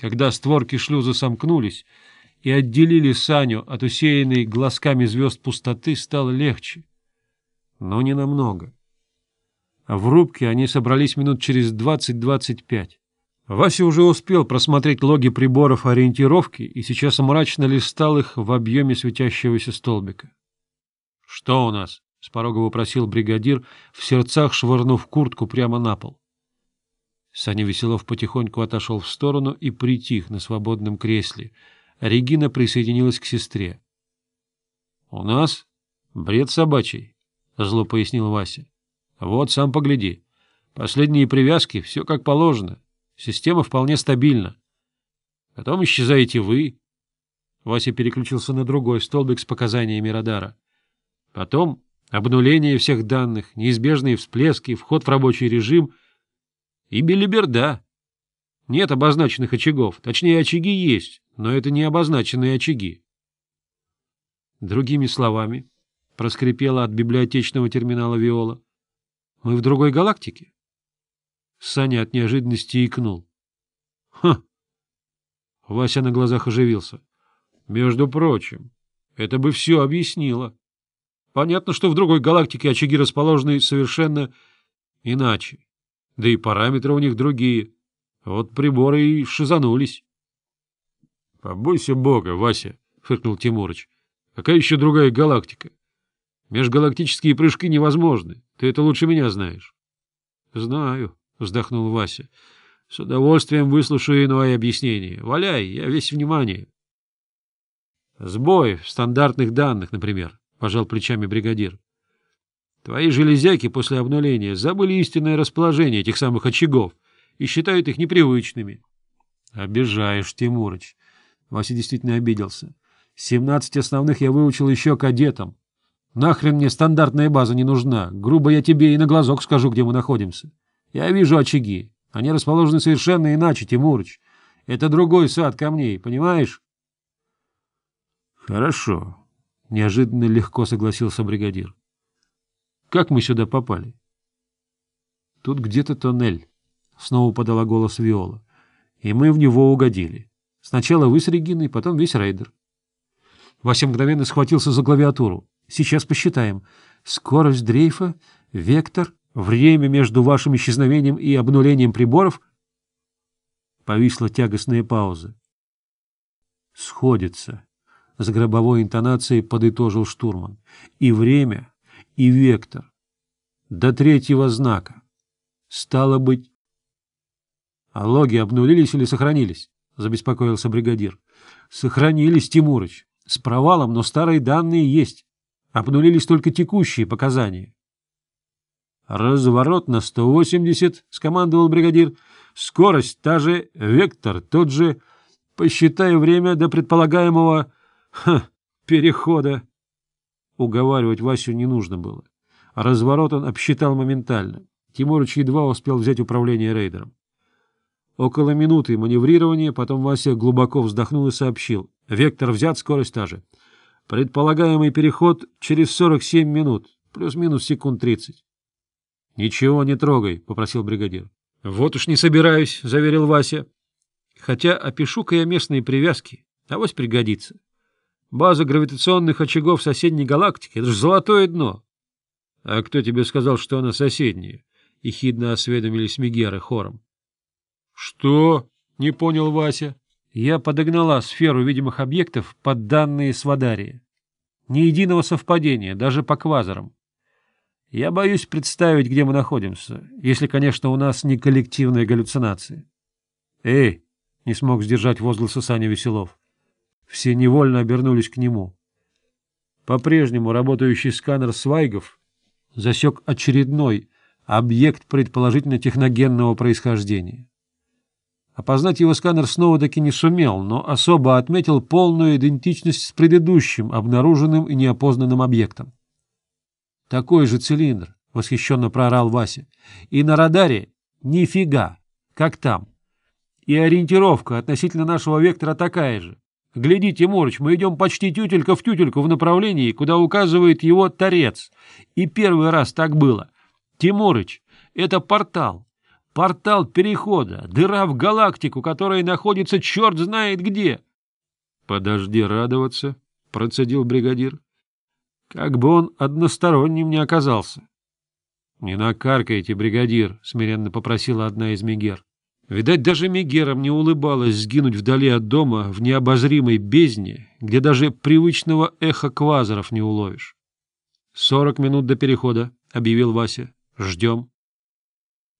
Когда створки шлюза сомкнулись и отделили Саню от усеянной глазками звезд пустоты, стало легче. Но не намного. В рубке они собрались минут через 20-25. Вася уже успел просмотреть логи приборов ориентировки и сейчас мрачно листал их в объеме светящегося столбика. — Что у нас? — с порога вопросил бригадир, в сердцах швырнув куртку прямо на пол. — Саня Веселов потихоньку отошел в сторону и притих на свободном кресле. Регина присоединилась к сестре. — У нас бред собачий, — зло пояснил Вася. — Вот, сам погляди. Последние привязки — все как положено. Система вполне стабильна. Потом исчезаете вы. Вася переключился на другой столбик с показаниями радара. Потом обнуление всех данных, неизбежные всплески, вход в рабочий режим — и белиберда. Нет обозначенных очагов, точнее, очаги есть, но это не обозначенные очаги. Другими словами, проскрипела от библиотечного терминала Виола, мы в другой галактике? Саня от неожиданности икнул. Ха! Вася на глазах оживился. Между прочим, это бы все объяснило. Понятно, что в другой галактике очаги расположены совершенно иначе. Да и параметры у них другие. Вот приборы и шизанулись. — Побойся бога, Вася, — фыркнул Тимурыч. — Какая еще другая галактика? Межгалактические прыжки невозможны. Ты это лучше меня знаешь. — Знаю, — вздохнул Вася. — С удовольствием выслушаю иное объяснение. Валяй, я весь внимание. — Сбой в стандартных данных, например, — пожал плечами бригадир. Твои железяки после обнуления забыли истинное расположение этих самых очагов и считают их непривычными. — Обижаешь, Тимурыч. Вася действительно обиделся. — Семнадцать основных я выучил еще кадетом. Нахрен мне стандартная база не нужна. Грубо я тебе и на глазок скажу, где мы находимся. Я вижу очаги. Они расположены совершенно иначе, Тимурыч. Это другой сад камней, понимаешь? — Хорошо. Неожиданно легко согласился бригадир. Как мы сюда попали? — Тут где-то тоннель, — снова подала голос Виола. — И мы в него угодили. Сначала вы с Региной, потом весь рейдер. Вася мгновенно схватился за клавиатуру. Сейчас посчитаем. Скорость дрейфа, вектор, время между вашим исчезновением и обнулением приборов. Повисла тягостная пауза. «Сходится», — с гробовой интонацией подытожил штурман. «И время и вектор до третьего знака. Стало быть... — А логи обнулились или сохранились? — забеспокоился бригадир. — Сохранились, Тимурыч. С провалом, но старые данные есть. Обнулились только текущие показания. — Разворот на 180, — скомандовал бригадир. — Скорость та же, вектор тот же. Посчитай время до предполагаемого... Ха, перехода. Уговаривать Васю не нужно было. Разворот он обсчитал моментально. Тимурыч едва успел взять управление рейдером. Около минуты маневрирования, потом Вася глубоко вздохнул и сообщил. Вектор взят, скорость та же. Предполагаемый переход через 47 минут, плюс-минус секунд 30. — Ничего не трогай, — попросил бригадир. — Вот уж не собираюсь, — заверил Вася. — Хотя опишу-ка я местные привязки, авось пригодится. — База гравитационных очагов соседней галактики — это же золотое дно. — А кто тебе сказал, что она соседняя? — ехидно осведомились Мегеры хором. — Что? — не понял Вася. Я подогнала сферу видимых объектов под данные Свадария. Ни единого совпадения, даже по квазарам. Я боюсь представить, где мы находимся, если, конечно, у нас не коллективные галлюцинации. — Эй! — не смог сдержать возгласа Саня Веселов. — все невольно обернулись к нему. По-прежнему работающий сканер свайгов засек очередной объект предположительно техногенного происхождения. Опознать его сканер снова-таки не сумел, но особо отметил полную идентичность с предыдущим обнаруженным и неопознанным объектом. «Такой же цилиндр», — восхищенно проорал Вася. «И на радаре нифига, как там. И ориентировка относительно нашего вектора такая же. Гляди, Тимурыч, мы идем почти тютелька в тютельку в направлении, куда указывает его торец. И первый раз так было. Тимурыч, это портал. портал перехода, дыра в галактику, которая находится черт знает где. — Подожди радоваться, — процедил бригадир. — Как бы он Видать, даже Мегерам не улыбалась сгинуть вдали от дома в необозримой бездне, где даже привычного эха квазаров не уловишь. — Сорок минут до перехода, — объявил Вася. — Ждем.